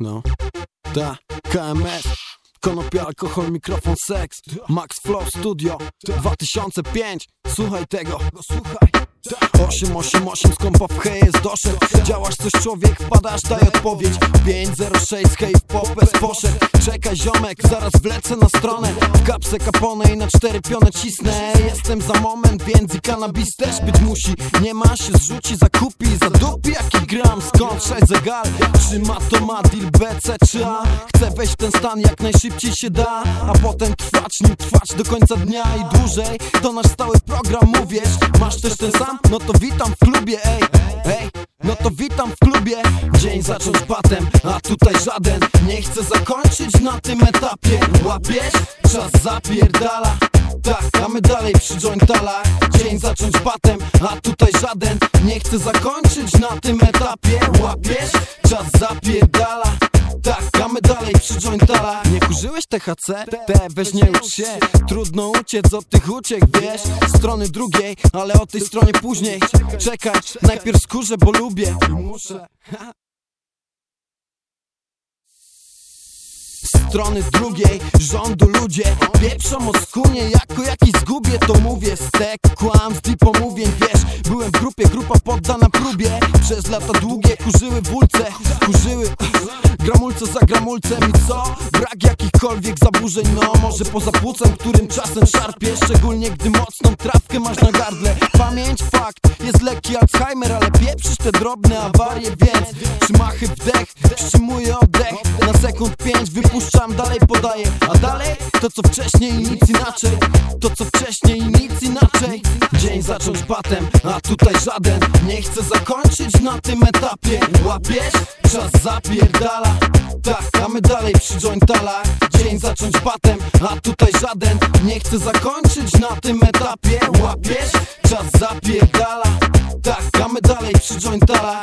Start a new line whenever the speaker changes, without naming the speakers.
No. Ta, KMS. Konopia, alkohol, mikrofon, seks. Max Flow Studio 2005. Słuchaj tego, no słuchaj. 888 skąpa w hej jest doszedł. Działasz coś człowiek, wpadasz, daj odpowiedź. 506 hej w popes poszedł. Czekaj ziomek, zaraz wlecę na stronę. W kapsę kapone i na cztery pione cisnę. Jestem za moment, więc i kanabis też być musi. Nie ma się zrzuci, zakupi, zadupi jaki gram. Skąd sześć zegar, czy ma to ma deal B, C czy A? Chcę wejść w ten stan jak najszybciej się da. A potem trwać nim trwać do końca dnia. I dłużej To nasz stały program, mówisz Masz też ten sam? No to witam w klubie, ej, ej no to witam w klubie. Dzień zacząć batem, a tutaj żaden. Nie chcę zakończyć na tym etapie. Łapiesz? Czas zapierdala. Tak, a my dalej przy jointala. Dzień zacząć batem, a tutaj żaden. Nie chcę zakończyć na tym etapie. Łapiesz? Czas zapierdala tak, a my dalej przy jointala Nie kurzyłeś THC? Te, weź nie ucz się. Trudno uciec od tych uciek, wiesz? Strony drugiej, ale o tej stronie później. Czekaj, najpierw skórzę, bo lubię. Muszę strony drugiej Rządu ludzie pieprzą o skunie Jako jakiś zgubię to mówię Stek, kłamstw i pomówień Wiesz, byłem w grupie, grupa poddana próbie. Przez lata długie kurzyły bulce Kurzyły gramulce za gramulcem I co? Brak jakichkolwiek zaburzeń No może poza płucem, którym czasem szarpie Szczególnie gdy mocną trawkę masz na gardle Pamięć fakt, jest lekki Alzheimer Ale pieprzysz te drobne awarie Więc trzymachy wdech, wstrzymuję Na sekund pięć wypuszczam, dalej podaję. A dalej? To co wcześniej nic inaczej. To co wcześniej nic inaczej. Dzień zacząć batem, a tutaj żaden. Nie chcę zakończyć na tym etapie. Łapiesz? Czas zapierdala. Tak, a my dalej przy jointala Dzień zacząć batem, a tutaj żaden. Nie chcę zakończyć na tym etapie. Łapiesz? Czas zapierdala. Tak, a my dalej przy jointala